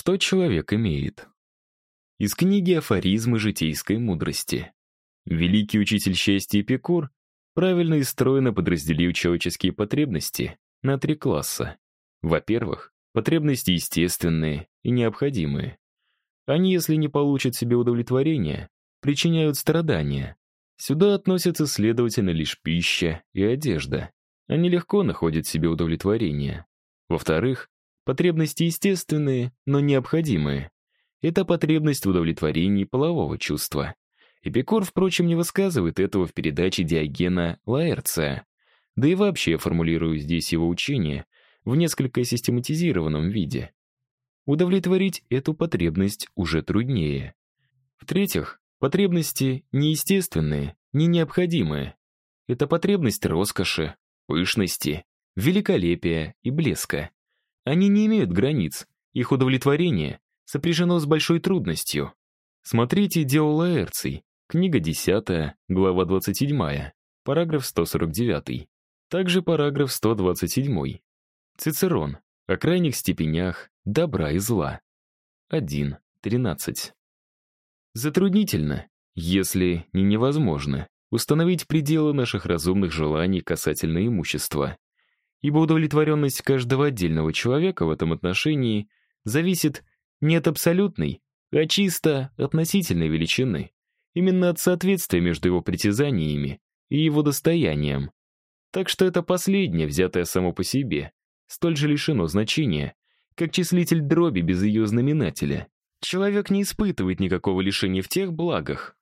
Что человек имеет? Из книги «Афоризмы житейской мудрости». Великий учитель счастья Эпикур правильно и стройно подразделил человеческие потребности на три класса. Во-первых, потребности естественные и необходимые. Они, если не получат себе удовлетворения, причиняют страдания. Сюда относятся, следовательно, лишь пища и одежда. Они легко находят себе удовлетворение. Во-вторых, потребности естественные, но необходимые. Это потребность в удовлетворении полового чувства. Эпикур, впрочем, не высказывает этого в передаче Диогена Лаэрция. Да и вообще формулирую здесь его учение в несколько систематизированном виде. Удовлетворить эту потребность уже труднее. В-третьих, потребности неестественные, не необходимые. Это потребность роскоши, пышности, великолепия и блеска. Они не имеют границ, их удовлетворение сопряжено с большой трудностью. Смотрите «Дело Лаэрций», книга 10, глава 27, параграф 149. Также параграф 127. Цицерон. О крайних степенях добра и зла. 1.13. Затруднительно, если не невозможно, установить пределы наших разумных желаний касательно имущества. Ибо удовлетворенность каждого отдельного человека в этом отношении зависит не от абсолютной, а чисто относительной величины, именно от соответствия между его притязаниями и его достоянием. Так что это последнее, взятое само по себе, столь же лишено значения, как числитель дроби без ее знаменателя. Человек не испытывает никакого лишения в тех благах,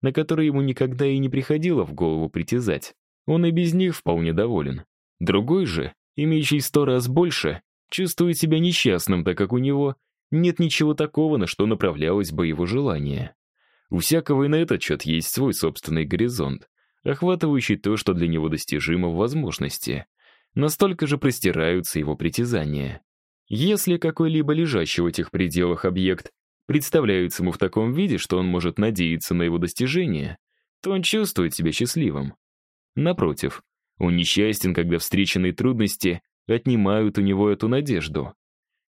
на которые ему никогда и не приходило в голову притязать. Он и без них вполне доволен. Другой же, имеющий сто раз больше, чувствует себя несчастным, так как у него нет ничего такого, на что направлялось бы его желание. У всякого и на этот счет есть свой собственный горизонт, охватывающий то, что для него достижимо в возможности. Настолько же простираются его притязания. Если какой-либо лежащий в этих пределах объект представляется ему в таком виде, что он может надеяться на его достижение, то он чувствует себя счастливым. Напротив, он несчастен, когда встреченные трудности отнимают у него эту надежду.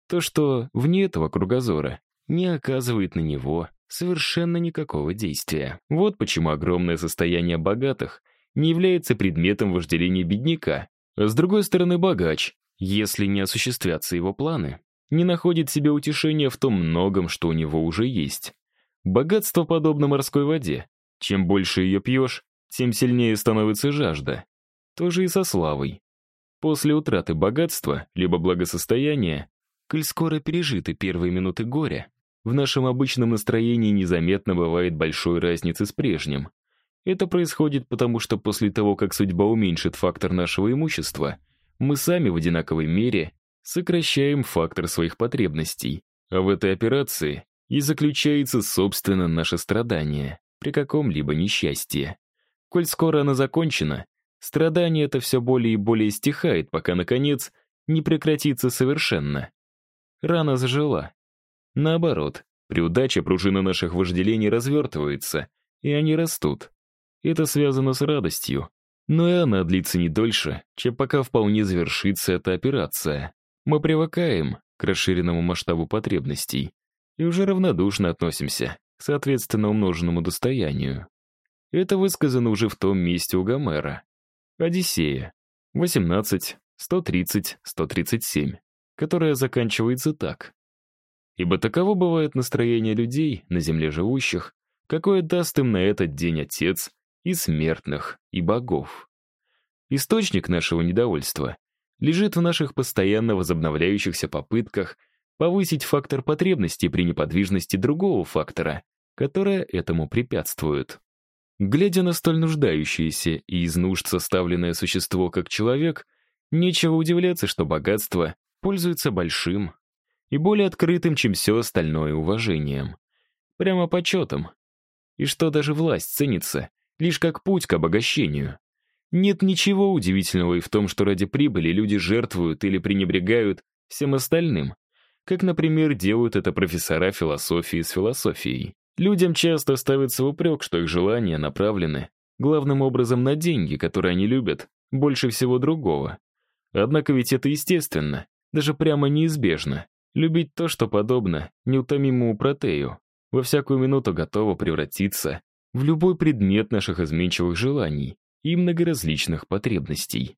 То, что вне этого кругозора, не оказывает на него совершенно никакого действия. Вот почему огромное состояние богатых не является предметом вожделения бедняка, с другой стороны богач, если не осуществятся его планы, не находит себе утешения в том многом, что у него уже есть. Богатство подобно морской воде. Чем больше ее пьешь, тем сильнее становится жажда. То же и со славой. После утраты богатства, либо благосостояния, коль скоро пережиты первые минуты горя, в нашем обычном настроении незаметно бывает большой разницы с прежним. Это происходит потому, что после того, как судьба уменьшит фактор нашего имущества, мы сами в одинаковой мере сокращаем фактор своих потребностей. А в этой операции и заключается, собственно, наше страдание при каком-либо несчастье. Коль скоро оно закончено, страдание это все более и более стихает, пока, наконец, не прекратится совершенно. Рана зажила. Наоборот, при удаче пружина наших вожделений развертывается, и они растут. Это связано с радостью, но и она длится не дольше, чем пока вполне завершится эта операция. Мы привыкаем к расширенному масштабу потребностей и уже равнодушно относимся к соответственно умноженному достоянию. Это высказано уже в том месте у Гомера. Одиссея. 18, 130, 137, которая заканчивается так. Ибо таково бывает настроение людей, на земле живущих, какое даст им на этот день Отец и смертных, и богов. Источник нашего недовольства лежит в наших постоянно возобновляющихся попытках повысить фактор потребности при неподвижности другого фактора, которая этому препятствует. Глядя на столь нуждающееся и из нужд составленное существо, как человек, нечего удивляться, что богатство пользуется большим и более открытым, чем все остальное, уважением. Прямо почетом. И что даже власть ценится лишь как путь к обогащению. Нет ничего удивительного и в том, что ради прибыли люди жертвуют или пренебрегают всем остальным, как, например, делают это профессора философии с философией. Людям часто ставится в упрек, что их желания направлены главным образом на деньги, которые они любят, больше всего другого. Однако ведь это естественно, даже прямо неизбежно. Любить то, что подобно неутомимому протею, во всякую минуту готово превратиться в любой предмет наших изменчивых желаний и многоразличных потребностей.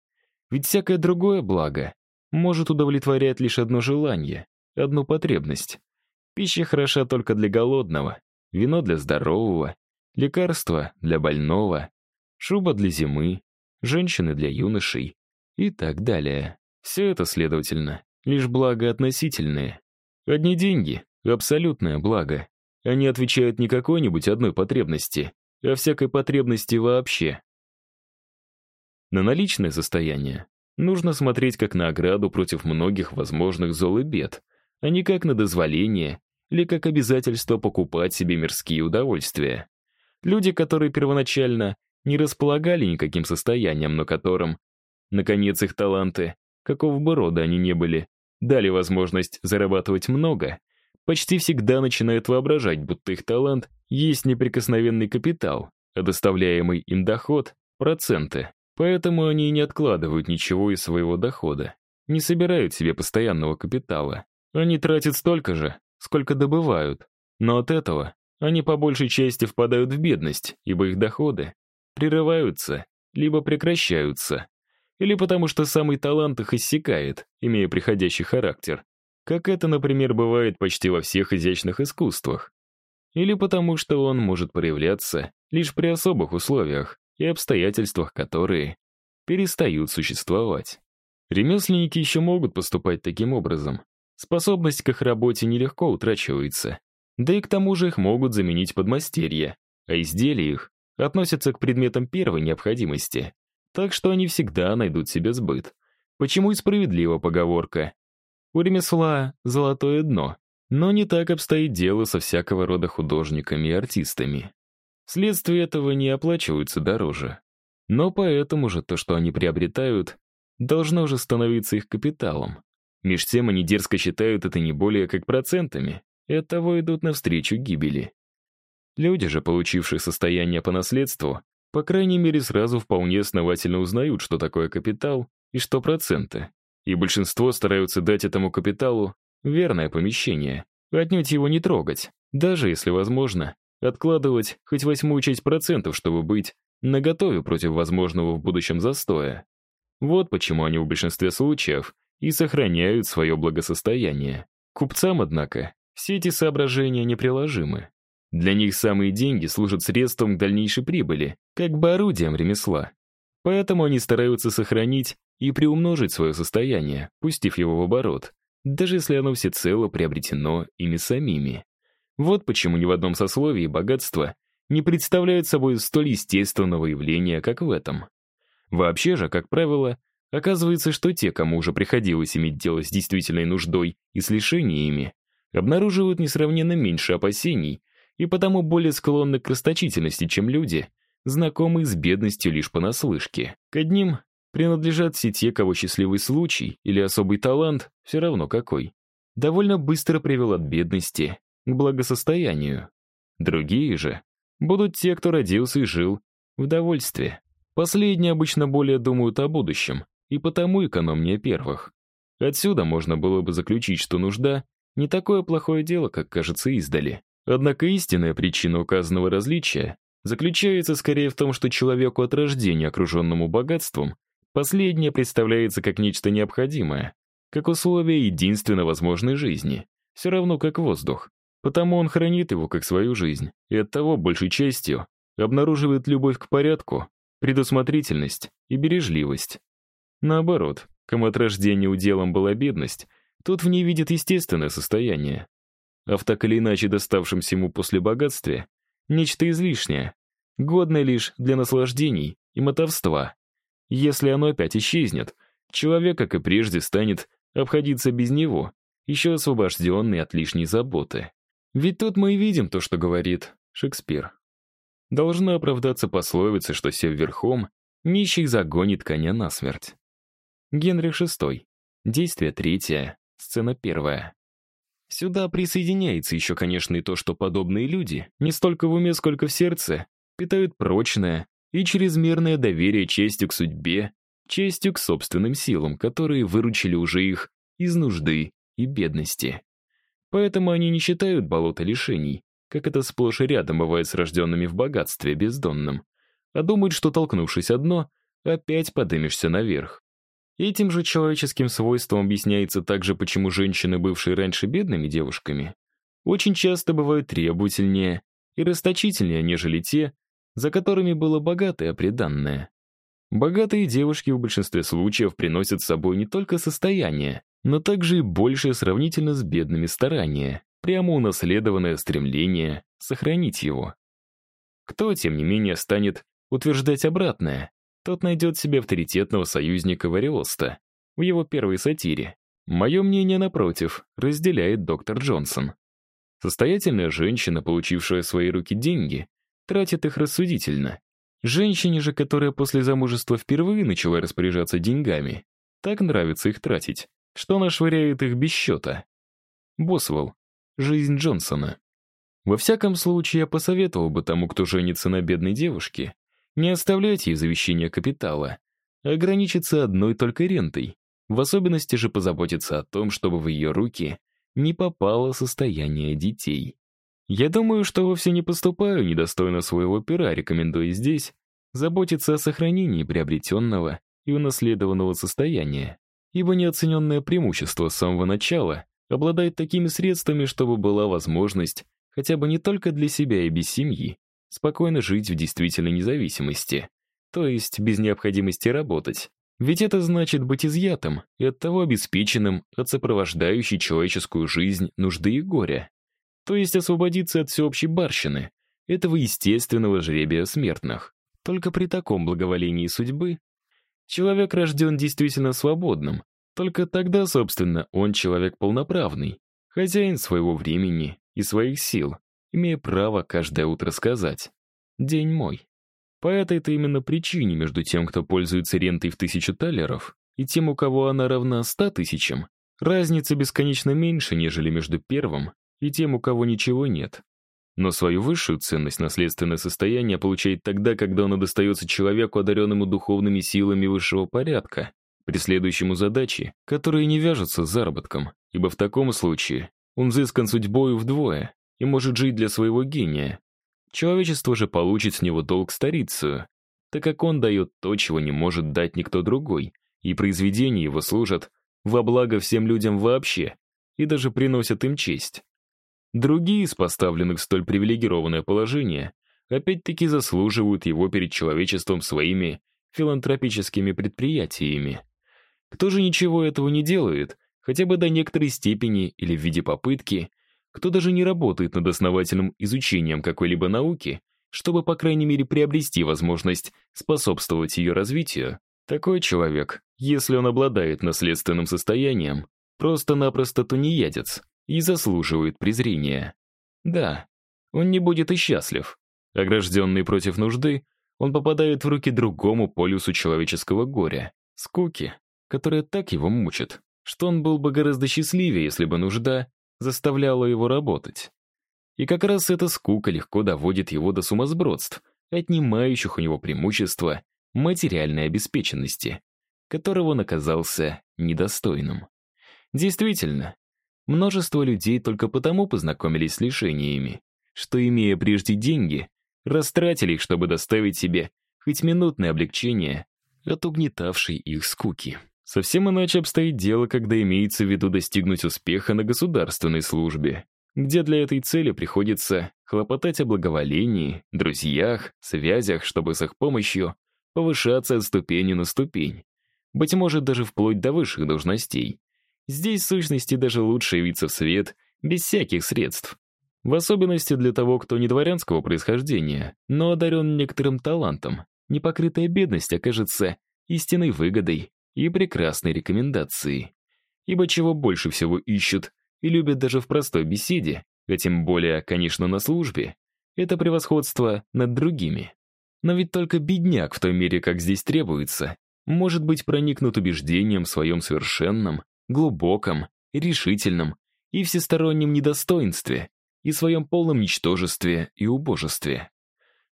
Ведь всякое другое благо может удовлетворять лишь одно желание, одну потребность. Пища хороша только для голодного, вино для здорового, лекарства для больного, шуба для зимы, женщины для юношей и так далее. Все это, следовательно, лишь благо относительное. Одни деньги — абсолютное благо. Они отвечают не какой-нибудь одной потребности, а всякой потребности вообще. На наличное состояние нужно смотреть как на ограду против многих возможных зол и бед, а не как на дозволение или как обязательство покупать себе мирские удовольствия. Люди, которые первоначально не располагали никаким состоянием, но которым, наконец, их таланты, какого бы рода они ни были, дали возможность зарабатывать много, почти всегда начинают воображать, будто их талант есть неприкосновенный капитал, а доставляемый им доход — проценты. Поэтому они не откладывают ничего из своего дохода, не собирают себе постоянного капитала. Они тратят столько же, сколько добывают, но от этого они по большей части впадают в бедность, ибо их доходы прерываются, либо прекращаются, или потому что самый талант их иссякает, имея приходящий характер, как это, например, бывает почти во всех изящных искусствах, или потому что он может проявляться лишь при особых условиях и обстоятельствах, которые перестают существовать. Ремесленники еще могут поступать таким образом. Способность к их работе нелегко утрачивается. Да и к тому же их могут заменить подмастерья, а изделия их относятся к предметам первой необходимости, так что они всегда найдут себе сбыт. Почему и справедлива поговорка. У ремесла золотое дно, но не так обстоит дело со всякого рода художниками и артистами. Вследствие этого не оплачиваются дороже. Но поэтому же то, что они приобретают, должно уже становиться их капиталом. Меж тем они дерзко считают это не более как процентами, и оттого идут навстречу гибели. Люди же, получившие состояние по наследству, по крайней мере, сразу вполне основательно узнают, что такое капитал и что проценты. И большинство стараются дать этому капиталу верное помещение, отнюдь его не трогать, даже если возможно, откладывать хоть восьмую часть процентов, чтобы быть наготове против возможного в будущем застоя. Вот почему они в большинстве случаев и сохраняют свое благосостояние. Купцам, однако, все эти соображения неприложимы. Для них самые деньги служат средством к дальнейшей прибыли, как бы орудием ремесла. Поэтому они стараются сохранить и приумножить свое состояние, пустив его в оборот, даже если оно всецело приобретено ими самими. Вот почему ни в одном сословии богатство не представляет собой столь естественного явления, как в этом. Вообще же, как правило, оказывается, что те, кому уже приходилось иметь дело с действительной нуждой и с лишениями, обнаруживают несравненно меньше опасений и потому более склонны к расточительности, чем люди, знакомые с бедностью лишь понаслышке. К одним принадлежат все те, кого счастливый случай или особый талант, все равно какой, довольно быстро привел от бедности к благосостоянию. Другие же будут те, кто родился и жил в довольстве. Последние обычно более думают о будущем, и потому экономнее первых. Отсюда можно было бы заключить, что нужда — не такое плохое дело, как кажется издали. Однако истинная причина указанного различия заключается скорее в том, что человеку от рождения, окруженному богатством, последнее представляется как нечто необходимое, как условие единственно возможной жизни, все равно как воздух. Потому он хранит его как свою жизнь, и оттого большей частью обнаруживает любовь к порядку, предусмотрительность и бережливость. Наоборот, кому от рождения уделом была бедность, тот в ней видит естественное состояние, а в так или иначе доставшемся ему после богатстве нечто излишнее, годное лишь для наслаждений и мотовства. Если оно опять исчезнет, человек, как и прежде, станет обходиться без него, еще освобожденный от лишней заботы. Ведь тут мы и видим то, что говорит Шекспир. Должна оправдаться пословица, что сев верхом, нищий загонит коня насмерть. Генрих VI. Действие третье, сцена первая. Сюда присоединяется еще, конечно, и то, что подобные люди, не столько в уме, сколько в сердце, питают прочное и чрезмерное доверие честью к судьбе, честью к собственным силам, которые выручили уже их из нужды и бедности. Поэтому они не считают болото лишений, как это сплошь и рядом бывает с рожденными в богатстве бездонным, а думают, что, толкнувшись одно, опять подымешься наверх. Этим же человеческим свойством объясняется также, почему женщины, бывшие раньше бедными девушками, очень часто бывают требовательнее и расточительнее, нежели те, за которыми было богатое приданное. Богатые девушки в большинстве случаев приносят с собой не только состояние, но также и большее сравнительно с бедными старания, прямо унаследованное стремление сохранить его. Кто, тем не менее, станет утверждать обратное, тот найдет себе авторитетного союзника Вариоста в его первой сатире. Мое мнение, напротив, разделяет доктор Джонсон. Состоятельная женщина, получившая в свои руки деньги, тратит их рассудительно. Женщине же, которая после замужества впервые начала распоряжаться деньгами, так нравится их тратить, что она швыряет их без счета. Босвелл. Жизнь Джонсона. Во всяком случае, я посоветовал бы тому, кто женится на бедной девушке, не оставлять ей завещание капитала, ограничиться одной только рентой. В особенности же позаботиться о том, чтобы в ее руки не попало состояние детей. Я думаю, что вовсе не поступаю недостойно своего пера, рекомендуя здесь заботиться о сохранении приобретенного и унаследованного состояния, ибо неоцененное преимущество с самого начала обладает такими средствами, чтобы была возможность хотя бы не только для себя и без семьи, спокойно жить в действительной независимости, то есть без необходимости работать. Ведь это значит быть изъятым и оттого обеспеченным от сопровождающей человеческую жизнь нужды и горя. То есть освободиться от всеобщей барщины, этого естественного жребия смертных. Только при таком благоволении судьбы человек рожден действительно свободным. Только тогда, собственно, он человек полноправный, хозяин своего времени и своих сил, имея право каждое утро сказать «День мой». По этой-то именно причине между тем, кто пользуется рентой в тысячу талеров, и тем, у кого она равна ста тысячам, разница бесконечно меньше, нежели между первым и тем, у кого ничего нет. Но свою высшую ценность наследственное состояние получает тогда, когда оно достается человеку, одаренному духовными силами высшего порядка, преследующему задачи, которые не вяжутся с заработком, ибо в таком случае он взыскан судьбою вдвое, и может жить для своего гения. Человечество же получит с него долг старицию, так как он дает то, чего не может дать никто другой, и произведения его служат во благо всем людям вообще и даже приносят им честь. Другие из поставленных в столь привилегированное положение опять-таки заслуживают его перед человечеством своими филантропическими предприятиями. Кто же ничего этого не делает, хотя бы до некоторой степени или в виде попытки – кто даже не работает над основательным изучением какой-либо науки, чтобы, по крайней мере, приобрести возможность способствовать ее развитию, такой человек, если он обладает наследственным состоянием, просто-напросто тунеядец и заслуживает презрения. Да, он не будет и счастлив. Огражденный против нужды, он попадает в руки другому полюсу человеческого горя, скуки, которая так его мучит, что он был бы гораздо счастливее, если бы нужда заставляла его работать. И как раз эта скука легко доводит его до сумасбродств, отнимающих у него преимущество материальной обеспеченности, которого он оказался недостойным. Действительно, множество людей только потому познакомились с лишениями, что, имея прежде деньги, растратили их, чтобы доставить себе хоть минутное облегчение от угнетавшей их скуки. Совсем иначе обстоит дело, когда имеется в виду достигнуть успеха на государственной службе, где для этой цели приходится хлопотать о благоволении, друзьях, связях, чтобы с их помощью повышаться от ступени на ступень, быть может, даже вплоть до высших должностей. Здесь, в сущности, даже лучше явиться в свет без всяких средств. В особенности для того, кто не дворянского происхождения, но одарен некоторым талантом. Непокрытая бедность окажется истинной выгодой и прекрасной рекомендации. Ибо чего больше всего ищут и любят даже в простой беседе, а тем более, конечно, на службе, это превосходство над другими. Но ведь только бедняк в той мере, как здесь требуется, может быть проникнут убеждением в своем совершенном, глубоком, решительном и всестороннем недостоинстве и своем полном ничтожестве и убожестве.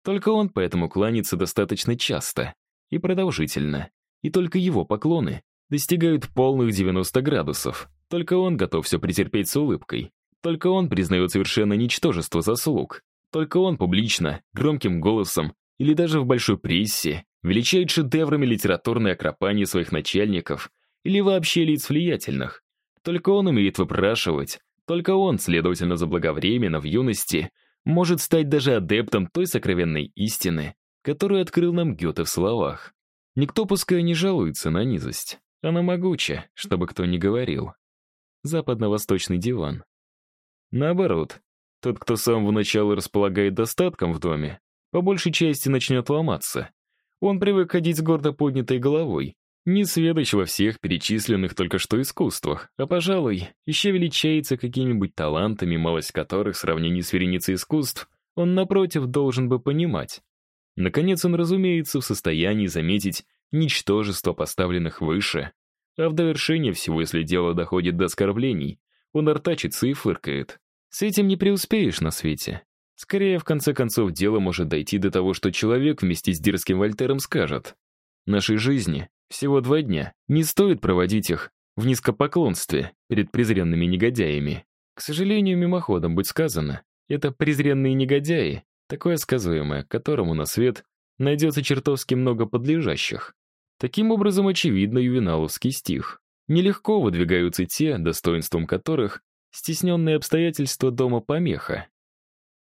Только он поэтому кланяется достаточно часто и продолжительно, и только его поклоны достигают полных 90 градусов, Только он готов все претерпеть с улыбкой. Только он признает совершенно ничтожество заслуг. Только он публично, громким голосом или даже в большой прессе величает шедеврами литературной акропании своих начальников или вообще лиц влиятельных. Только он умеет выпрашивать, только он, следовательно, заблаговременно в юности, может стать даже адептом той сокровенной истины, которую открыл нам Гёте в словах. Никто пускай не жалуется на низость. Она могуча, чтобы кто ни говорил. Западно-восточный диван. Наоборот, тот, кто с самого начала располагает достатком в доме, по большей части начнет ломаться. Он привык ходить с гордо поднятой головой, не сведущ во всех перечисленных только что искусствах, а, пожалуй, еще величается какими-нибудь талантами, малость которых в сравнении с вереницей искусств он, напротив, должен бы понимать. Наконец, он, разумеется, в состоянии заметить ничтожество поставленных выше, а в довершение всего, если дело доходит до оскорблений, он артачится и фыркает. С этим не преуспеешь на свете. Скорее, в конце концов, дело может дойти до того, что человек вместе с дерзким Вольтером скажет «Нашей жизни всего два дня, не стоит проводить их в низкопоклонстве перед презренными негодяями». К сожалению, мимоходом быть сказано, это презренные негодяи, такое сказуемое, которому на свет найдется чертовски много подлежащих. Таким образом, очевидно ювеналовский стих. Нелегко выдвигаются те, достоинством которых стесненные обстоятельства дома помеха.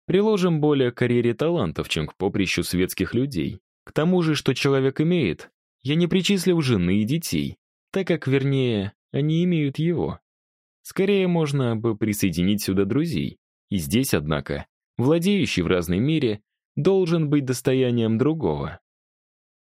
Приложим более к карьере талантов, чем к поприщу светских людей. К тому же, что человек имеет, я не причислил жены и детей, так как, вернее, они имеют его. Скорее можно бы присоединить сюда друзей. И здесь, однако, владеющий в разной мере, должен быть достоянием другого.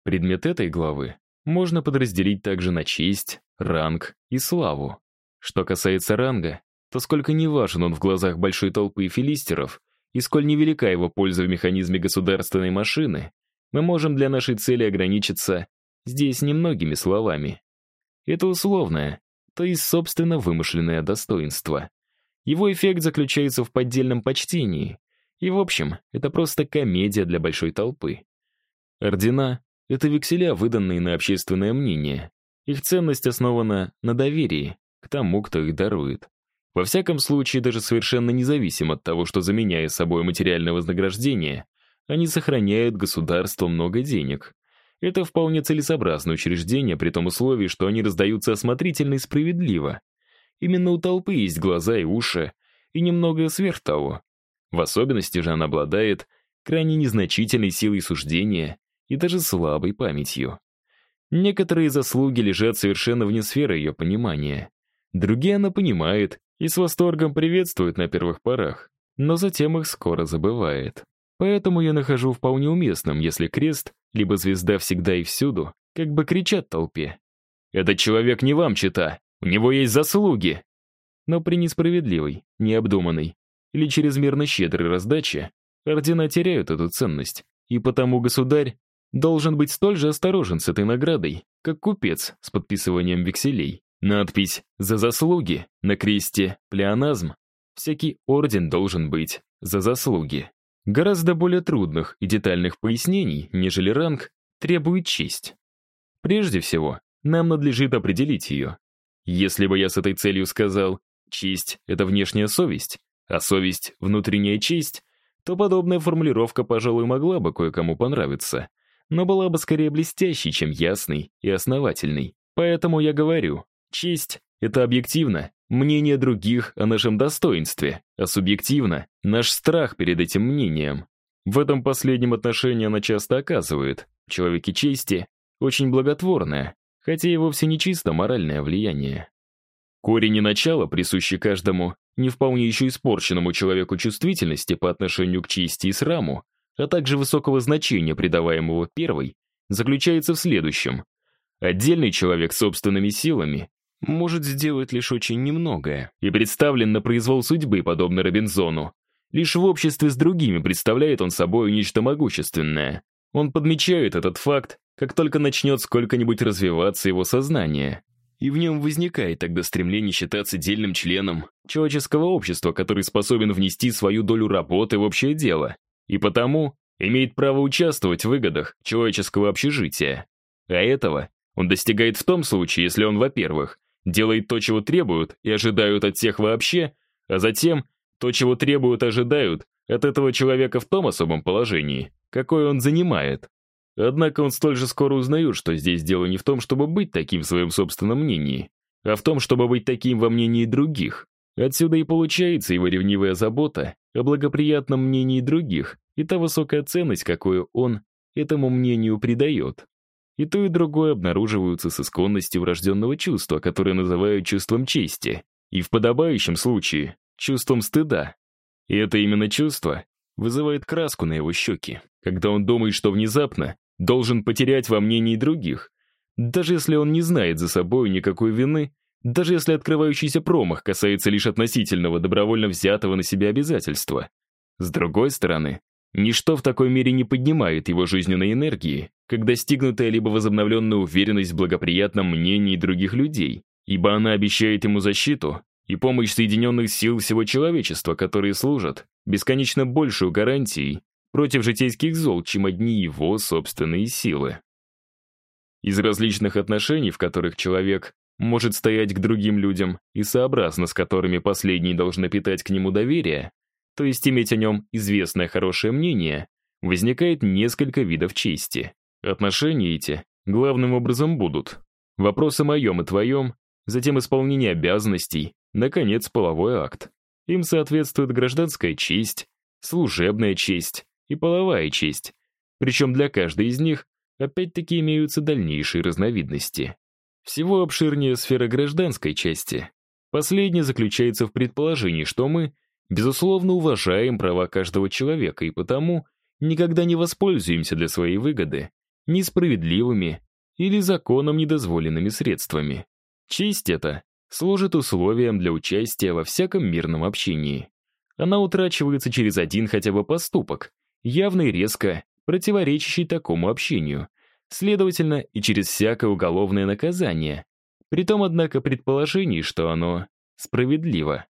Предмет этой главы можно подразделить также на честь, ранг и славу. Что касается ранга, то сколько не важен он в глазах большой толпы филистеров, и сколь невелика его польза в механизме государственной машины, мы можем для нашей цели ограничиться здесь немногими словами. Это условное, то есть собственно вымышленное достоинство. Его эффект заключается в поддельном почтении, и в общем, это просто комедия для большой толпы. Ордена — это векселя, выданные на общественное мнение. Их ценность основана на доверии к тому, кто их дарует. Во всяком случае, даже совершенно независим от того, что заменяя собой материальное вознаграждение, они сохраняют государству много денег. Это вполне целесообразное учреждение, при том условии, что они раздаются осмотрительно и справедливо. Именно у толпы есть глаза и уши, и немного сверх того. В особенности же она обладает крайне незначительной силой суждения и даже слабой памятью. Некоторые заслуги лежат совершенно вне сферы ее понимания. Другие она понимает и с восторгом приветствует на первых порах, но затем их скоро забывает. Поэтому я нахожу вполне уместным, если крест, либо звезда всегда и всюду, как бы кричат толпе. «Этот человек не вам чита, у него есть заслуги!» Но при несправедливой, необдуманной или чрезмерно щедрой раздаче ордена теряют эту ценность, и потому государь должен быть столь же осторожен с этой наградой, как купец с подписыванием векселей. Надпись «За заслуги» на кресте «Плеоназм» всякий орден должен быть «За заслуги». Гораздо более трудных и детальных пояснений, нежели ранг, требует честь. Прежде всего, нам надлежит определить ее. Если бы я с этой целью сказал «честь — это внешняя совесть», а совесть — внутренняя честь, то подобная формулировка, пожалуй, могла бы кое-кому понравиться, но была бы скорее блестящей, чем ясной и основательной. Поэтому я говорю, Честь — это объективно мнение других о нашем достоинстве, а субъективно — наш страх перед этим мнением. В этом последнем отношении она часто оказывает в человеке чести очень благотворное, хотя и вовсе не чисто моральное влияние. Корень и начало, присущий каждому, не вполне еще испорченному человеку чувствительности по отношению к чести и сраму, а также высокого значения, придаваемого первой, заключается в следующем. Отдельный человек собственными силами может сделать лишь очень немногое и представлен на произвол судьбы, подобно Робинзону. Лишь в обществе с другими представляет он собой нечто могущественное. Он подмечает этот факт, как только начнет сколько-нибудь развиваться его сознание. И в нем возникает тогда стремление считаться дельным членом человеческого общества, который способен внести свою долю работы в общее дело, и потому имеет право участвовать в выгодах человеческого общежития. А этого он достигает в том случае, если он, во-первых, делает то, чего требуют и ожидают от всех вообще, а затем то, чего требуют ожидают от этого человека в том особом положении, какое он занимает. Однако он столь же скоро узнает, что здесь дело не в том, чтобы быть таким в своем собственном мнении, а в том, чтобы быть таким во мнении других. Отсюда и получается его ревнивая забота о благоприятном мнении других и та высокая ценность, какую он этому мнению придает. И то, и другое обнаруживаются с исконностью врожденного чувства, которое называют чувством чести, и в подобающем случае — чувством стыда. И это именно чувство вызывает краску на его щеки, когда он думает, что внезапно должен потерять во мнении других, даже если он не знает за собой никакой вины, даже если открывающийся промах касается лишь относительного добровольно взятого на себя обязательства. С другой стороны, ничто в такой мере не поднимает его жизненной энергии, как достигнутая либо возобновленная уверенность в благоприятном мнении других людей, ибо она обещает ему защиту и помощь соединенных сил всего человечества, которые служат бесконечно большую гарантией против житейских зол, чем одни его собственные силы. Из различных отношений, в которых человек может стоять к другим людям и сообразно с которыми последние должны питать к нему доверие, то есть иметь о нем известное хорошее мнение, возникает несколько видов чести. Отношения эти главным образом будут вопрос о моем и твоем, затем исполнение обязанностей, наконец, половой акт. Им соответствует гражданская честь, служебная честь и половая честь, причем для каждой из них опять-таки имеются дальнейшие разновидности. Всего обширнее сфера гражданской части. Последняя заключается в предположении, что мы, безусловно, уважаем права каждого человека и потому никогда не воспользуемся для своей выгоды несправедливыми или законом недозволенными средствами. Честь эта служит условием для участия во всяком мирном общении. Она утрачивается через один хотя бы поступок, явно и резко противоречащий такому общению, следовательно, и через всякое уголовное наказание, при том, однако, предположении, что оно справедливо.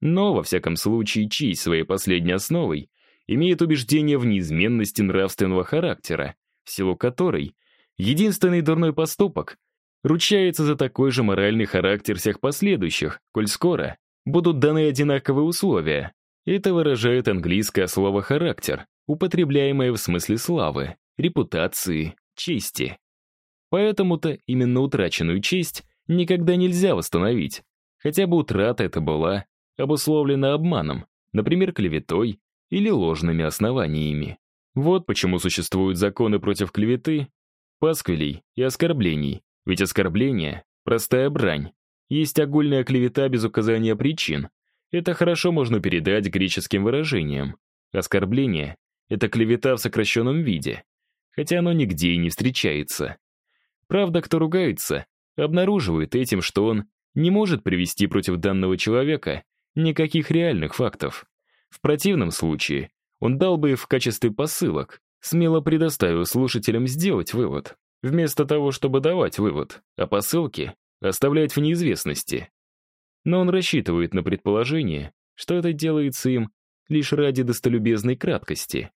Но, во всяком случае, честь своей последней основой имеет убеждение в неизменности нравственного характера, в силу которой единственный дурной поступок ручается за такой же моральный характер всех последующих, коль скоро будут даны одинаковые условия. Это выражает английское слово «характер», употребляемое в смысле славы, репутации, чести. Поэтому-то именно утраченную честь никогда нельзя восстановить, хотя бы утрата эта была обусловлена обманом, например, клеветой или ложными основаниями. Вот почему существуют законы против клеветы, пасквилей и оскорблений, ведь оскорбление — простая брань. Есть огульная клевета без указания причин. Это хорошо можно передать греческим выражением. Оскорбление — это клевета в сокращенном виде хотя оно нигде и не встречается. Правда, кто ругается, обнаруживает этим, что он не может привести против данного человека никаких реальных фактов. В противном случае он дал бы в качестве посылок, смело предоставив слушателям сделать вывод, вместо того, чтобы давать вывод, а посылки оставлять в неизвестности. Но он рассчитывает на предположение, что это делается им лишь ради достолюбезной краткости.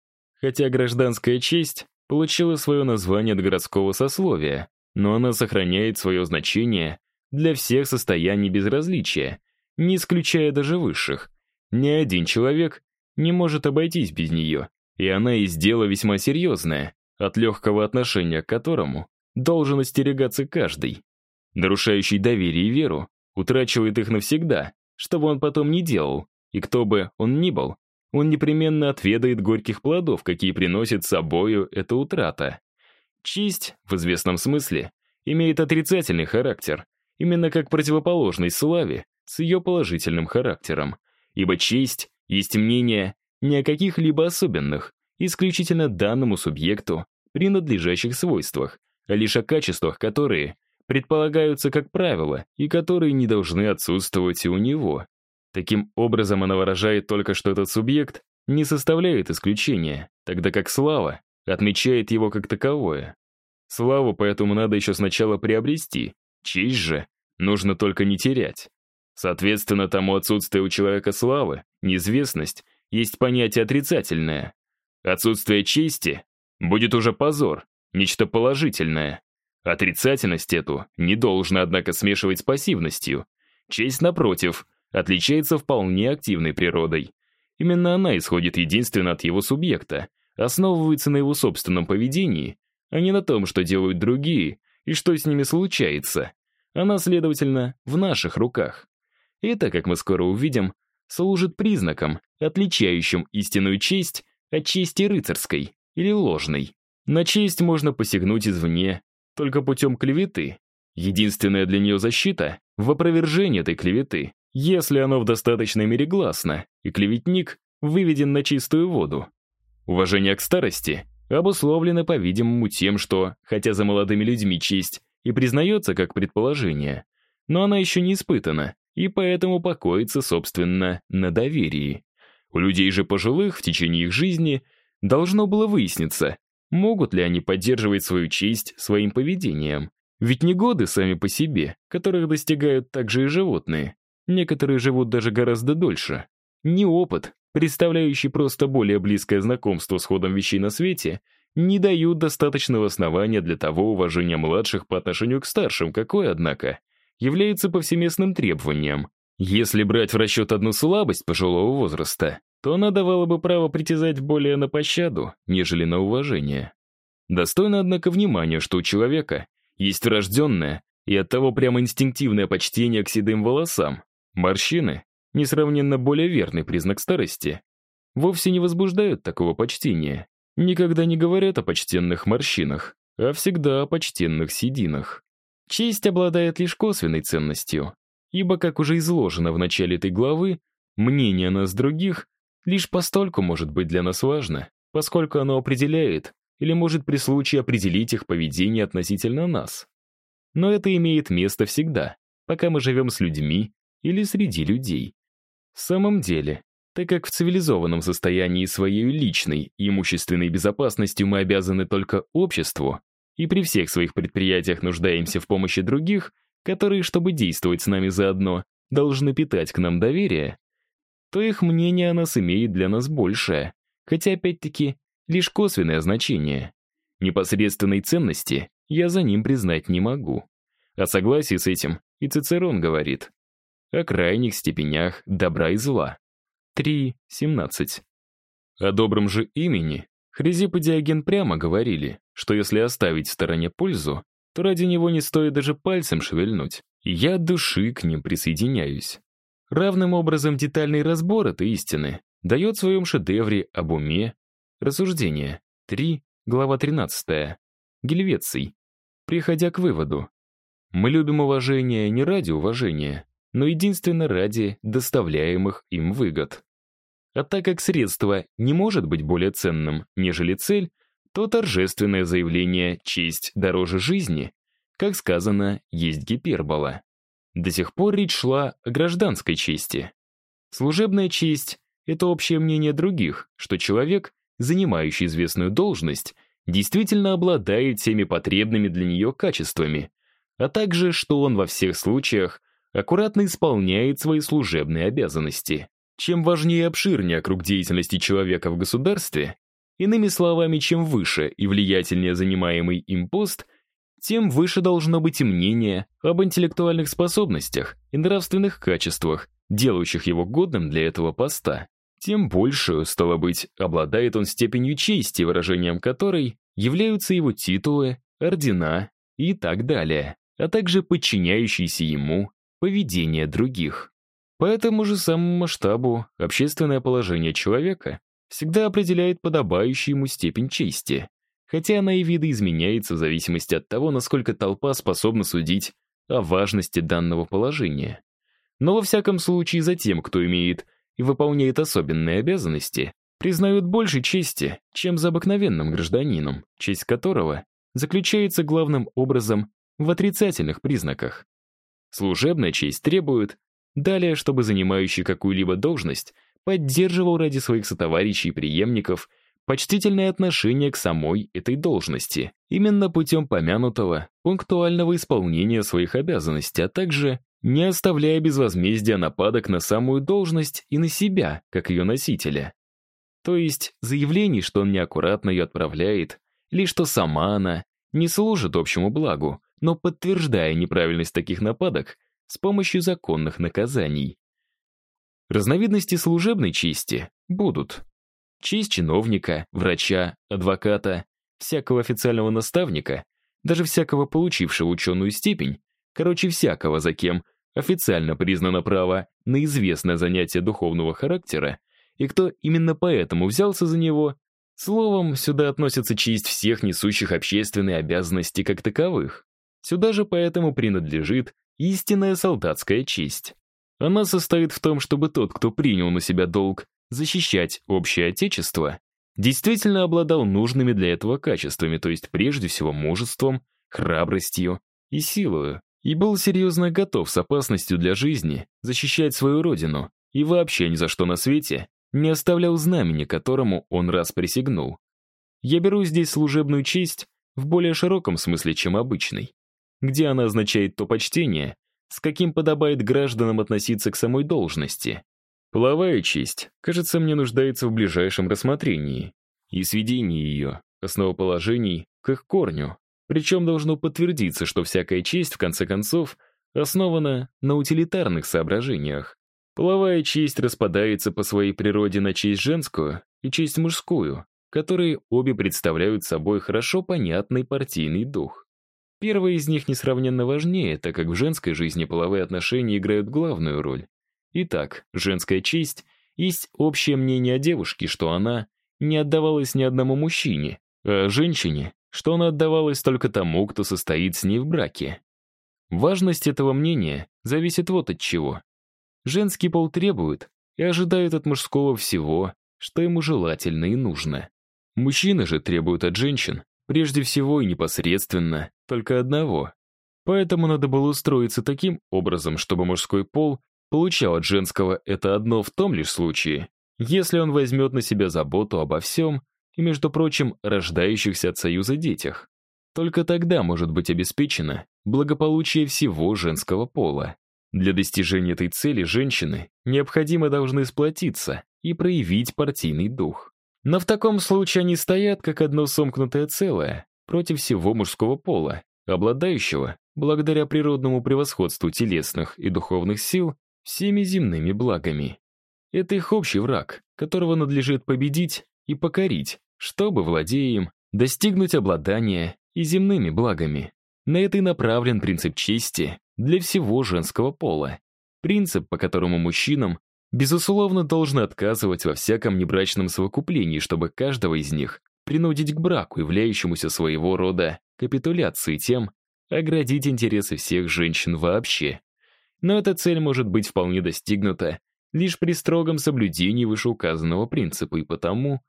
Хотя гражданская честь получила свое название от городского сословия, но она сохраняет свое значение для всех состояний безразличия, не исключая даже высших. Ни один человек не может обойтись без нее, и она из дела весьма серьезное, от легкого отношения к которому должен остерегаться каждый. Нарушающий доверие и веру утрачивает их навсегда, что бы он потом ни делал, и кто бы он ни был, он непременно отведает горьких плодов, какие приносит собою эта утрата. Честь, в известном смысле, имеет отрицательный характер, именно как противоположность славе с ее положительным характером, ибо честь есть мнение не о каких-либо особенных, исключительно данному субъекту принадлежащих свойствах, а лишь о качествах, которые предполагаются как правило и которые не должны отсутствовать и у него. Таким образом, она выражает только, что этот субъект не составляет исключения, тогда как слава отмечает его как таковое. Славу поэтому надо еще сначала приобрести, честь же нужно только не терять. Соответственно, тому отсутствие у человека славы, неизвестность, есть понятие отрицательное. Отсутствие чести будет уже позор, нечто положительное. Отрицательность эту не должно, однако, смешивать с пассивностью. Честь, напротив, отличается вполне активной природой. Именно она исходит единственно от его субъекта, основывается на его собственном поведении, а не на том, что делают другие и что с ними случается. Она, следовательно, в наших руках. Это, как мы скоро увидим, служит признаком, отличающим истинную честь от чести рыцарской или ложной. На честь можно посягнуть извне, только путем клеветы. Единственная для нее защита — в опровержении этой клеветы, если оно в достаточной мере гласно, и клеветник выведен на чистую воду. Уважение к старости обусловлено, по-видимому, тем, что, хотя за молодыми людьми честь и признается как предположение, но она еще не испытана, и поэтому покоится, собственно, на доверии. У людей же пожилых в течение их жизни должно было выясниться, могут ли они поддерживать свою честь своим поведением. Ведь не годы сами по себе, которых достигают также и животные. Некоторые живут даже гораздо дольше. Не опыт, представляющий просто более близкое знакомство с ходом вещей на свете, не дают достаточного основания для того уважения младших по отношению к старшим, какое, однако, является повсеместным требованием. Если брать в расчет одну слабость пожилого возраста, то она давала бы право притязать более на пощаду, нежели на уважение. Достойно, однако, внимания, что у человека есть врожденное и оттого прямо инстинктивное почтение к седым волосам. Морщины, несравненно более верный признак старости, вовсе не возбуждают такого почтения. Никогда не говорят о почтенных морщинах, а всегда о почтенных сединах. Честь обладает лишь косвенной ценностью, ибо, как уже изложено в начале этой главы, мнение нас других лишь постольку может быть для нас важно, поскольку оно определяет или может при случае определить их поведение относительно нас. Но это имеет место всегда, пока мы живем с людьми или среди людей. В самом деле, так как в цивилизованном состоянии своей личной и имущественной безопасностью мы обязаны только обществу, и при всех своих предприятиях нуждаемся в помощи других, которые, чтобы действовать с нами заодно, должны питать к нам доверие, то их мнение о нас имеет для нас большее, хотя опять-таки лишь косвенное значение. Непосредственной ценности я за ним признать не могу. О согласии с этим и Цицерон говорит. О крайних степенях добра и зла. 3.17. О добром же имени Хризип и Диоген прямо говорили, что если оставить в стороне пользу, то ради него не стоит даже пальцем шевельнуть, я от души к ним присоединяюсь. Равным образом детальный разбор этой истины дает в своем шедевре об уме рассуждение 3, глава 13, Гельвеций, приходя к выводу. Мы любим уважение не ради уважения, но единственно ради доставляемых им выгод. А так как средство не может быть более ценным, нежели цель, то торжественное заявление «честь дороже жизни», как сказано, есть гипербола. До сих пор речь шла о гражданской чести. Служебная честь — это общее мнение других, что человек, занимающий известную должность, действительно обладает всеми потребными для нее качествами, а также, что он во всех случаях аккуратно исполняет свои служебные обязанности. Чем важнее и обширнее круг деятельности человека в государстве, иными словами, чем выше и влиятельнее занимаемый им пост, тем выше должно быть и мнение об интеллектуальных способностях и нравственных качествах, делающих его годным для этого поста. Тем большую, стало быть, обладает он степенью чести, выражением которой являются его титулы, ордена и так далее, а также подчиняющиеся ему поведение других. По этому же самому масштабу общественное положение человека всегда определяет подобающую ему степень чести, хотя она и видоизменяется в зависимости от того, насколько толпа способна судить о важности данного положения. Но во всяком случае за тем, кто имеет и выполняет особенные обязанности, признают больше чести, чем за обыкновенным гражданином, честь которого заключается главным образом в отрицательных признаках. Служебная честь требует, далее, чтобы занимающий какую-либо должность поддерживал ради своих сотоварищей и преемников почтительное отношение к самой этой должности, именно путем помянутого пунктуального исполнения своих обязанностей, а также не оставляя без возмездия нападок на самую должность и на себя, как ее носителя. То есть заявлений, что он неаккуратно ее отправляет, или что сама она не служит общему благу, но подтверждая неправильность таких нападок с помощью законных наказаний. Разновидности служебной чести будут. Честь чиновника, врача, адвоката, всякого официального наставника, даже всякого получившего ученую степень, короче, всякого, за кем официально признано право на известное занятие духовного характера, и кто именно поэтому взялся за него, словом, сюда относится честь всех несущих общественные обязанности как таковых. Сюда же поэтому принадлежит истинная солдатская честь. Она состоит в том, чтобы тот, кто принял на себя долг защищать общее отечество, действительно обладал нужными для этого качествами, то есть прежде всего мужеством, храбростью и силою, и был серьезно готов с опасностью для жизни защищать свою родину и вообще ни за что на свете не оставлял знамени, которому он раз присягнул. Я беру здесь служебную честь в более широком смысле, чем обычный, где она означает то почтение, с каким подобает гражданам относиться к самой должности. Половая честь, кажется, мне нуждается в ближайшем рассмотрении и сведении ее, основоположений, к их корню, причем должно подтвердиться, что всякая честь, в конце концов, основана на утилитарных соображениях. Половая честь распадается по своей природе на честь женскую и честь мужскую, которые обе представляют собой хорошо понятный партийный дух. Первая из них несравненно важнее, так как в женской жизни половые отношения играют главную роль. Итак, женская честь есть общее мнение о девушке, что она не отдавалась ни одному мужчине, а женщине что она отдавалась только тому, кто состоит с ней в браке. Важность этого мнения зависит вот от чего. Женский пол требует и ожидает от мужского всего, что ему желательно и нужно. Мужчины же требуют от женщин прежде всего и непосредственно только одного. Поэтому надо было устроиться таким образом, чтобы мужской пол получал от женского это одно в том лишь случае, если он возьмет на себя заботу обо всем, и, между прочим, рождающихся от союза детях. Только тогда может быть обеспечено благополучие всего женского пола. Для достижения этой цели женщины необходимо должны сплотиться и проявить партийный дух. Но в таком случае они стоят как одно сомкнутое целое против всего мужского пола, обладающего, благодаря природному превосходству телесных и духовных сил, всеми земными благами. Это их общий враг, которого надлежит победить и покорить, чтобы, владея им, достигнуть обладания и земными благами. На это и направлен принцип чести для всего женского пола. Принцип, по которому мужчинам, безусловно, должны отказывать во всяком небрачном совокуплении, чтобы каждого из них принудить к браку, являющемуся своего рода капитуляцией тем, оградить интересы всех женщин вообще. Но эта цель может быть вполне достигнута лишь при строгом соблюдении вышеуказанного принципа, и потому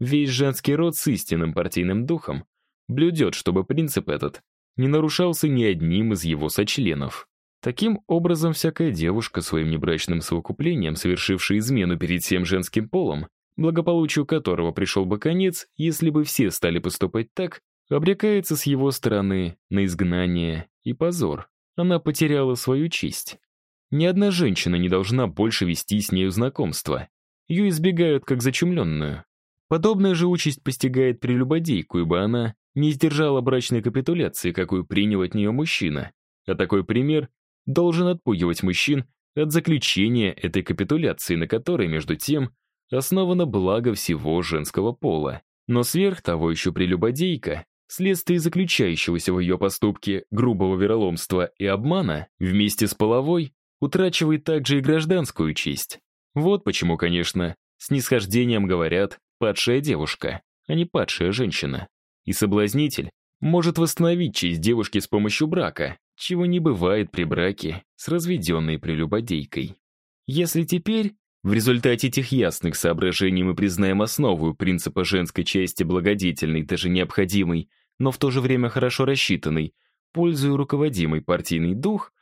Весь женский род с истинным партийным духом блюдет, чтобы принцип этот не нарушался ни одним из его сочленов. Таким образом, всякая девушка своим небрачным совокуплением, совершившая измену перед всем женским полом, благополучию которого пришел бы конец, если бы все стали поступать так, обрекается с его стороны на изгнание и позор. Она потеряла свою честь. Ни одна женщина не должна больше вести с нею знакомство. Ее избегают как зачумленную. Подобная же участь постигает прелюбодейку, ибо она не сдержала брачной капитуляции, какую принял от нее мужчина. А такой пример должен отпугивать мужчин от заключения этой капитуляции, на которой, между тем, основано благо всего женского пола. Но сверх того еще прелюбодейка, вследствие заключающегося в ее поступке грубого вероломства и обмана, вместе с половой, утрачивает также и гражданскую честь. Вот почему, конечно, с нисхождением говорят падшая девушка, а не падшая женщина. И соблазнитель может восстановить честь девушки с помощью брака, чего не бывает при браке с разведенной прелюбодейкой. Если теперь, в результате этих ясных соображений мы признаем основу принципа женской части благодетельной, даже необходимой, но в то же время хорошо рассчитанной, пользуя руководимый партийный дух,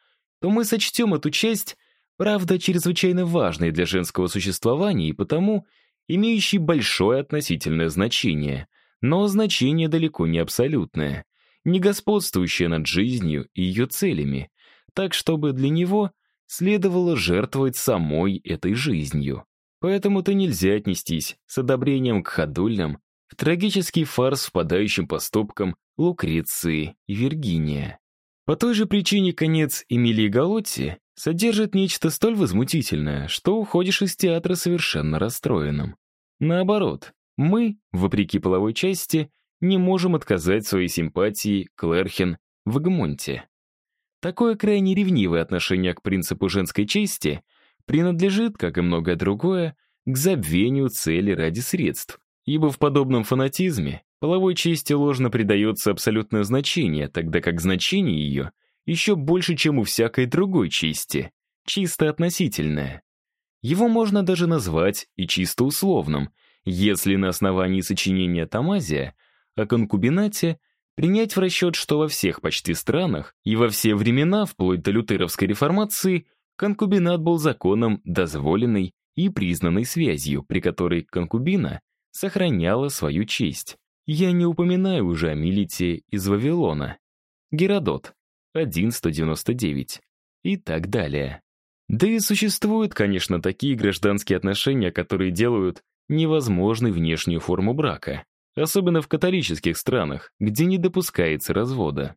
то мы сочтем эту часть, правда, чрезвычайно важной для женского существования и потому имеющий большое относительное значение, но значение далеко не абсолютное, не господствующее над жизнью и ее целями, так чтобы для него следовало жертвовать самой этой жизнью. Поэтому-то нельзя отнестись с одобрением к ходульным в трагический фарс впадающим поступкам Лукреции и Виргиния. По той же причине конец Эмилии Галотти содержит нечто столь возмутительное, что уходишь из театра совершенно расстроенным. Наоборот, мы, вопреки половой части, не можем отказать своей симпатии Клэрхен в Эгмонте. Такое крайне ревнивое отношение к принципу женской чести принадлежит, как и многое другое, к забвению цели ради средств, ибо в подобном фанатизме половой чести ложно придается абсолютное значение, тогда как значение ее еще больше, чем у всякой другой чести, чисто относительное. Его можно даже назвать и чисто условным, если на основании сочинения Тамазия о конкубинате принять в расчет, что во всех почти странах и во все времена, вплоть до лютеровской реформации, конкубинат был законом дозволенной и признанной связью, при которой конкубина сохраняла свою честь. Я не упоминаю уже о Милите из Вавилона. Геродот, 1.199 и так далее. Да и существуют, конечно, такие гражданские отношения, которые делают невозможной внешнюю форму брака, особенно в католических странах, где не допускается развода.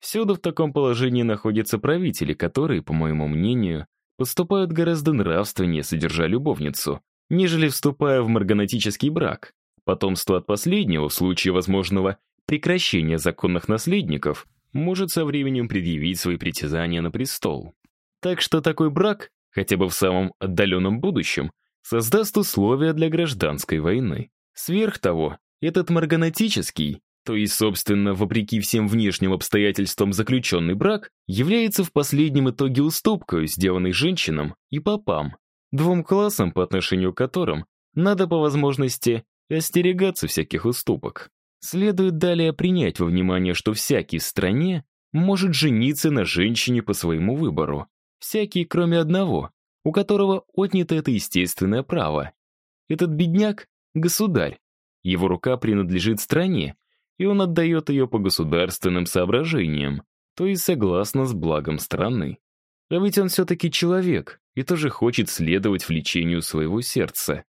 Всюду в таком положении находятся правители, которые, по моему мнению, поступают гораздо нравственнее, содержа любовницу, нежели вступая в марганатический брак. Потомство от последнего, в случае возможного прекращения законных наследников, может со временем предъявить свои притязания на престол. Так что такой брак, хотя бы в самом отдаленном будущем, создаст условия для гражданской войны. Сверх того, этот марганатический, то есть, собственно, вопреки всем внешним обстоятельствам заключенный брак, является в последнем итоге уступкой, сделанной женщинам и попам, двум классам, по отношению к которым надо по возможности остерегаться всяких уступок. Следует далее принять во внимание, что всякий в стране может жениться на женщине по своему выбору. Всякий, кроме одного, у которого отнято это естественное право. Этот бедняк — государь. Его рука принадлежит стране, и он отдает ее по государственным соображениям, то есть согласно с благом страны. А ведь он все-таки человек и тоже хочет следовать влечению своего сердца.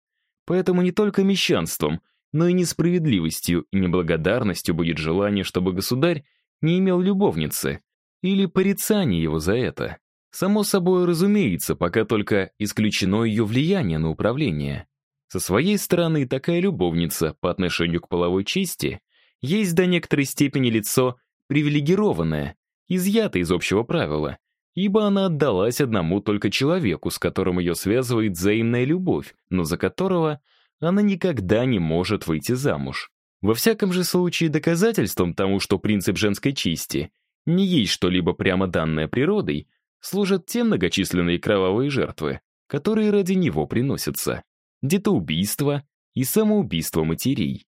Поэтому не только мещанством, но и несправедливостью и неблагодарностью будет желание, чтобы государь не имел любовницы, или порицание его за это. Само собой разумеется, пока только исключено ее влияние на управление. Со своей стороны, такая любовница по отношению к половой чести есть до некоторой степени лицо привилегированное, изъято из общего правила, ибо она отдалась одному только человеку, с которым ее связывает взаимная любовь, но за которого она никогда не может выйти замуж. Во всяком же случае, доказательством тому, что принцип женской чести не есть что-либо прямо данное природой, служат те многочисленные кровавые жертвы, которые ради него приносятся. Детоубийство и самоубийство матерей.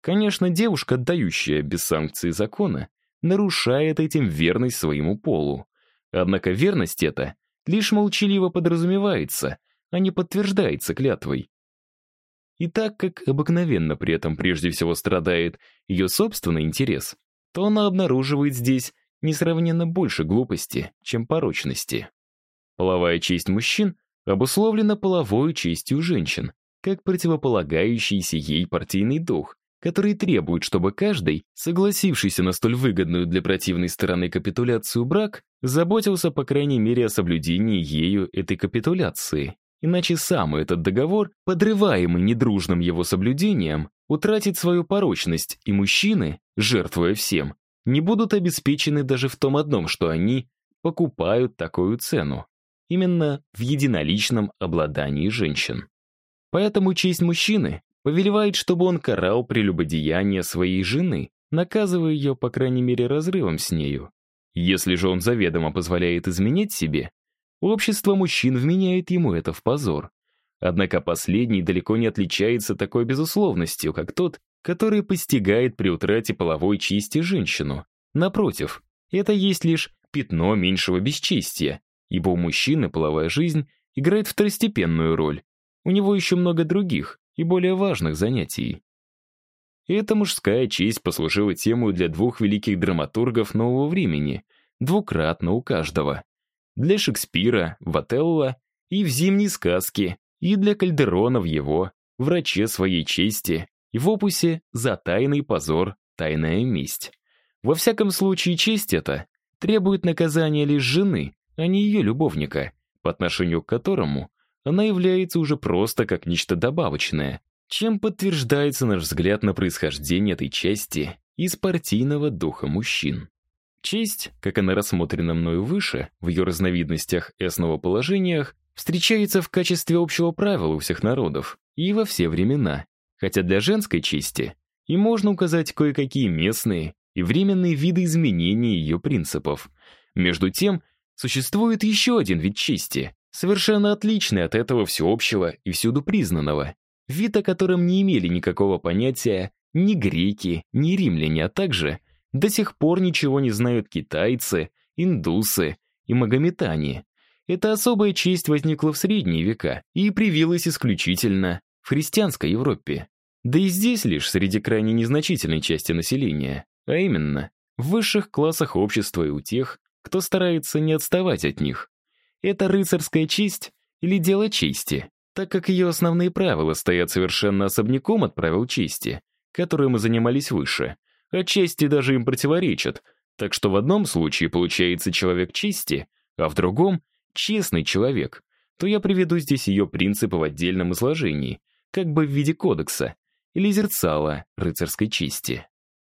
Конечно, девушка, отдающая без санкции закона, нарушает этим верность своему полу. Однако верность эта лишь молчаливо подразумевается, а не подтверждается клятвой. И так как обыкновенно при этом прежде всего страдает ее собственный интерес, то она обнаруживает здесь несравненно больше глупости, чем порочности. Половая честь мужчин обусловлена половой честью женщин, как противополагающийся ей партийный дух, который требует, чтобы каждый, согласившийся на столь выгодную для противной стороны капитуляцию брак, заботился по крайней мере о соблюдении ею этой капитуляции. Иначе сам этот договор, подрываемый недружным его соблюдением, утратит свою порочность, и мужчины, жертвуя всем, не будут обеспечены даже в том одном, что они покупают такую цену. Именно в единоличном обладании женщин. Поэтому честь мужчины повелевает, чтобы он карал прелюбодеяние своей жены, наказывая ее, по крайней мере, разрывом с нею. Если же он заведомо позволяет изменять себе, общество мужчин вменяет ему это в позор. Однако последний далеко не отличается такой безусловностью, как тот, который постигает при утрате половой чести женщину. Напротив, это есть лишь пятно меньшего бесчестия, ибо у мужчины половая жизнь играет второстепенную роль. У него еще много других, и более важных занятий. И эта мужская честь послужила тему для двух великих драматургов нового времени, двукратно у каждого. Для Шекспира, в Отелло и в «Зимней сказке», и для Кальдерона в его «Враче своей чести» и в опусе «За тайный позор, тайная месть». Во всяком случае, честь эта требует наказания лишь жены, а не ее любовника, по отношению к которому она является уже просто как нечто добавочное, чем подтверждается наш взгляд на происхождение этой части из партийного духа мужчин. Честь, как она рассмотрена мною выше, в ее разновидностях и основоположениях, встречается в качестве общего правила у всех народов и во все времена, хотя для женской чести и можно указать кое-какие местные и временные виды изменения ее принципов. Между тем, существует еще один вид чести, совершенно отличный от этого всеобщего и всюду признанного, вид, о котором не имели никакого понятия ни греки, ни римляне, а также до сих пор ничего не знают китайцы, индусы и магометане. Эта особая честь возникла в средние века и привилась исключительно в христианской Европе. Да и здесь лишь среди крайне незначительной части населения, а именно в высших классах общества и у тех, кто старается не отставать от них. Это рыцарская честь или дело чести, так как ее основные правила стоят совершенно особняком от правил чести, которые мы занимались выше, а чести даже им противоречат, так что в одном случае получается человек чести, а в другом — честный человек, то я приведу здесь ее принципы в отдельном изложении, как бы в виде кодекса или зерцала рыцарской чести.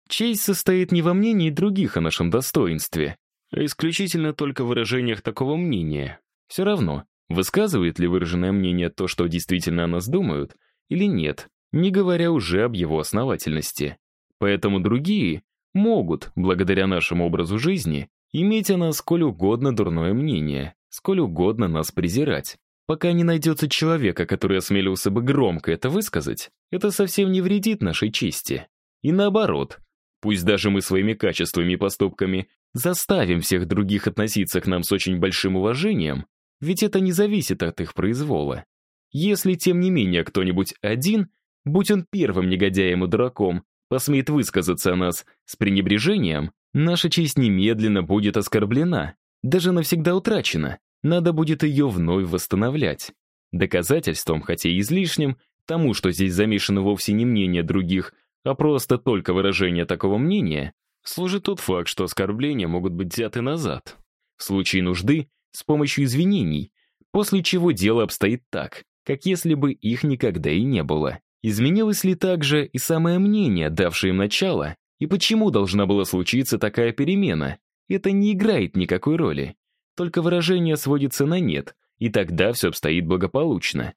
Честь состоит не во мнении других о нашем достоинстве, исключительно только в выражениях такого мнения. Все равно, высказывает ли выраженное мнение то, что действительно о нас думают, или нет, не говоря уже об его основательности. Поэтому другие могут, благодаря нашему образу жизни, иметь о нас сколь угодно дурное мнение, сколь угодно нас презирать. Пока не найдется человека, который осмелился бы громко это высказать, это совсем не вредит нашей чести. И наоборот, пусть даже мы своими качествами и поступками заставим всех других относиться к нам с очень большим уважением, ведь это не зависит от их произвола. Если, тем не менее, кто-нибудь один, будь он первым негодяем и дураком, посмеет высказаться о нас с пренебрежением, наша честь немедленно будет оскорблена, даже навсегда утрачена. Надо будет ее вновь восстановлять. Доказательством, хотя и излишним, тому, что здесь замешано вовсе не мнение других, а просто только выражение такого мнения, служит тот факт, что оскорбления могут быть взяты назад. В случае нужды с помощью извинений, после чего дело обстоит так, как если бы их никогда и не было. Изменилось ли также и самое мнение, давшее им начало, и почему должна была случиться такая перемена? Это не играет никакой роли. Только выражение сводится на «нет», и тогда все обстоит благополучно.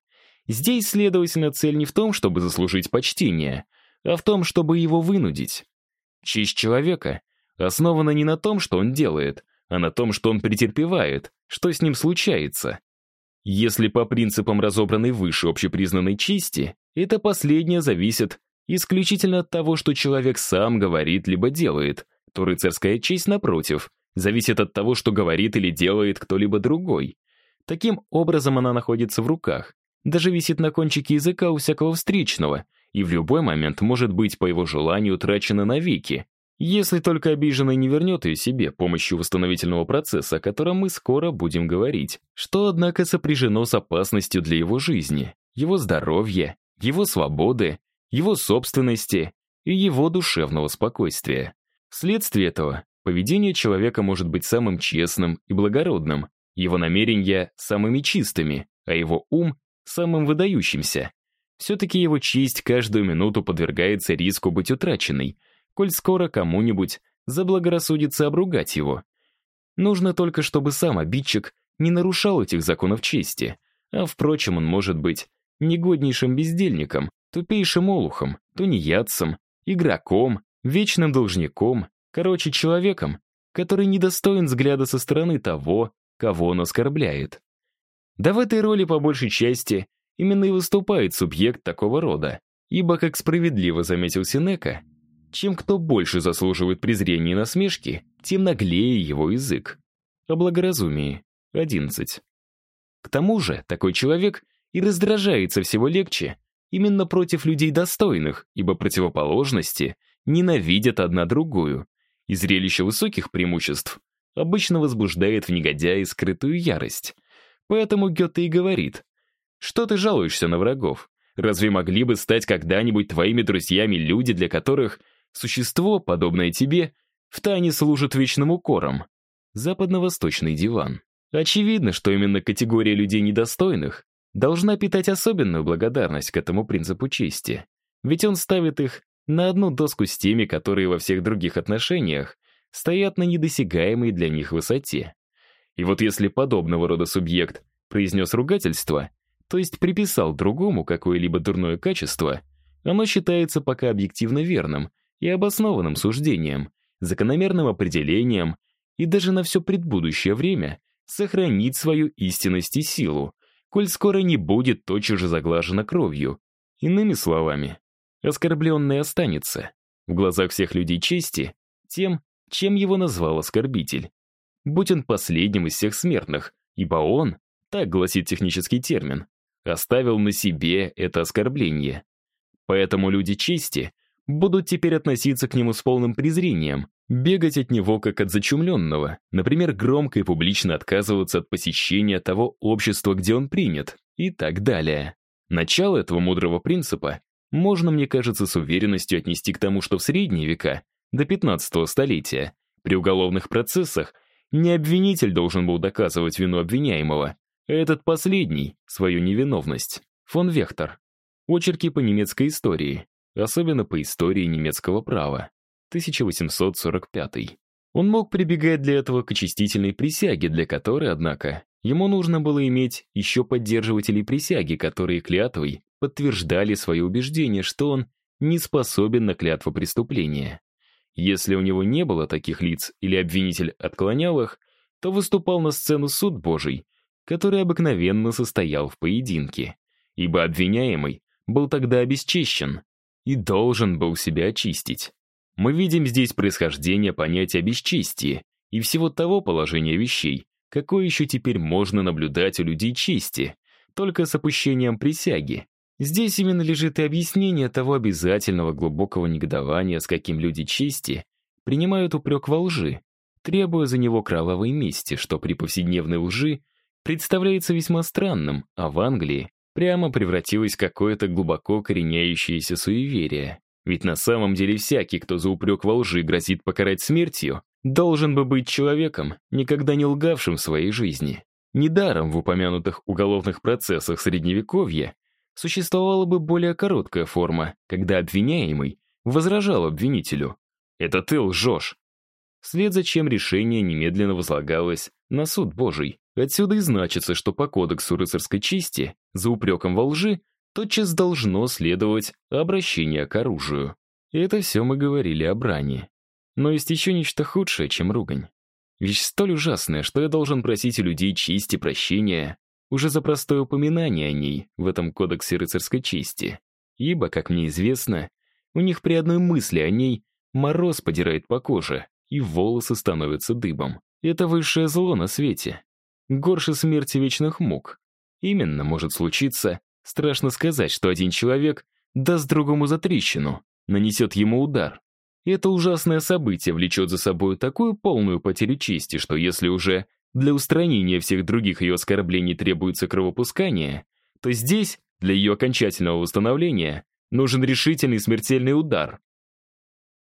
Здесь, следовательно, цель не в том, чтобы заслужить почтение, а в том, чтобы его вынудить. Честь человека основана не на том, что он делает, а на том, что он претерпевает, что с ним случается. Если по принципам разобранной выше общепризнанной чести, это последнее зависит исключительно от того, что человек сам говорит либо делает, то рыцарская честь, напротив, зависит от того, что говорит или делает кто-либо другой. Таким образом она находится в руках, даже висит на кончике языка у всякого встречного и в любой момент может быть по его желанию утрачена навеки, если только обиженный не вернет ее себе помощью восстановительного процесса, о котором мы скоро будем говорить, что, однако, сопряжено с опасностью для его жизни, его здоровья, его свободы, его собственности и его душевного спокойствия. Вследствие этого, поведение человека может быть самым честным и благородным, его намерения — самыми чистыми, а его ум — самым выдающимся. Все-таки его честь каждую минуту подвергается риску быть утраченной — коль скоро кому-нибудь заблагорассудится обругать его. Нужно только, чтобы сам обидчик не нарушал этих законов чести, а, впрочем, он может быть негоднейшим бездельником, тупейшим олухом, тунеядцем, игроком, вечным должником, короче, человеком, который недостоин взгляда со стороны того, кого он оскорбляет. Да в этой роли по большей части именно и выступает субъект такого рода, ибо, как справедливо заметил Синека, чем кто больше заслуживает презрения и насмешки, тем наглее его язык. О благоразумии. 11. К тому же, такой человек и раздражается всего легче именно против людей достойных, ибо противоположности ненавидят одна другую, и зрелище высоких преимуществ обычно возбуждает в негодяе скрытую ярость. Поэтому Гёте и говорит, что ты жалуешься на врагов? Разве могли бы стать когда-нибудь твоими друзьями люди, для которых существо, подобное тебе, втайне служит вечным укором? Западно-восточный диван. Очевидно, что именно категория людей недостойных должна питать особенную благодарность к этому принципу чести. Ведь он ставит их на одну доску с теми, которые во всех других отношениях стоят на недосягаемой для них высоте. И вот если подобного рода субъект произнес ругательство, то есть приписал другому какое-либо дурное качество, оно считается пока объективно верным и обоснованным суждением, закономерным определением и даже на все предбудущее время сохранит свою истинность и силу, коль скоро не будет тотчас же заглажено кровью. Иными словами, оскорбленный останется, в глазах всех людей чести, тем, чем его назвал оскорбитель. Будь он последним из всех смертных, ибо он, так гласит технический термин, оставил на себе это оскорбление. Поэтому люди чести будут теперь относиться к нему с полным презрением, бегать от него как от зачумленного, например, громко и публично отказываться от посещения того общества, где он принят, и так далее. Начало этого мудрого принципа можно, мне кажется, с уверенностью отнести к тому, что в средние века, до 15 столетия, при уголовных процессах не обвинитель должен был доказывать вину обвиняемого, этот последний — свою невиновность. Фон Вехтер. Очерки по немецкой истории, особенно по истории немецкого права. 1845. Он мог прибегать для этого к очистительной присяге, для которой, однако, ему нужно было иметь еще поддерживателей присяги, которые клятвой подтверждали свое убеждение, что он не способен на клятву преступления. Если у него не было таких лиц или обвинитель отклонял их, то выступал на сцену суд Божий, который обыкновенно состоял в поединке, ибо обвиняемый был тогда обесчищен и должен был себя очистить. Мы видим здесь происхождение понятия бесчестия и всего того положения вещей, какое еще теперь можно наблюдать у людей чести, только с опущением присяги. Здесь именно лежит и объяснение того обязательного глубокого негодования, с каким люди чести принимают упрек во лжи, требуя за него кровавой мести, что при повседневной лжи представляется весьма странным, а в Англии прямо превратилось какое-то глубоко кореняющееся суеверие. Ведь на самом деле всякий, кто за упрек во лжи грозит покарать смертью, должен бы быть человеком, никогда не лгавшим в своей жизни. Недаром в упомянутых уголовных процессах Средневековья существовала бы более короткая форма, когда обвиняемый возражал обвинителю. «Это ты лжешь!» Вслед за чем решение немедленно возлагалось на суд Божий. Отсюда и значится, что по кодексу рыцарской чести за упреком во лжи тотчас должно следовать обращение к оружию. И это все мы говорили о брани. Но есть еще нечто худшее, чем ругань. Вещь столь ужасная, что я должен просить у людей чести прощения уже за простое упоминание о ней в этом кодексе рыцарской чести. Ибо, как мне известно, у них при одной мысли о ней мороз подирает по коже, и волосы становятся дыбом. Это высшее зло на свете. Горше смерти вечных мук. Именно может случиться, страшно сказать, что один человек даст другому затрещину, нанесет ему удар. И это ужасное событие влечет за собой такую полную потерю чести, что если уже для устранения всех других ее оскорблений требуется кровопускание, то здесь, для ее окончательного восстановления, нужен решительный смертельный удар.